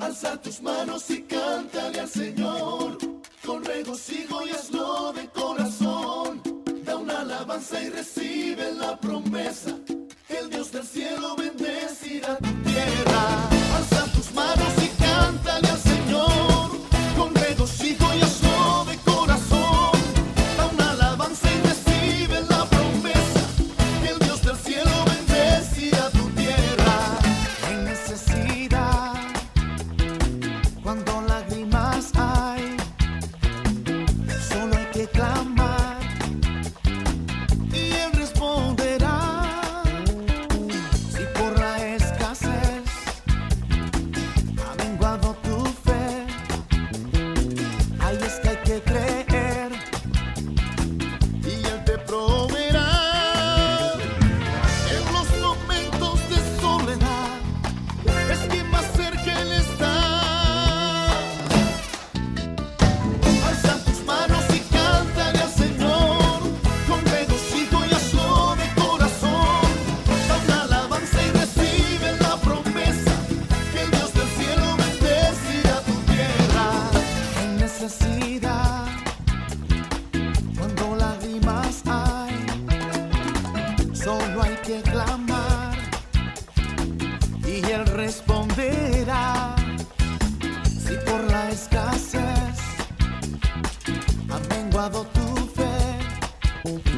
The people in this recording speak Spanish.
Alza tus manos y cántale al Señor. Con regocijo y hazlo de corazón. Da una alabanza y recibe la promesa. El Dios del cielo bendecirá tu tierra. Alza tus manos y cántale al Señor. Con regocijo Cuando lágrimas hay, solo hay que clamar y él responderá. Si por la escasez ha vengado tu fe.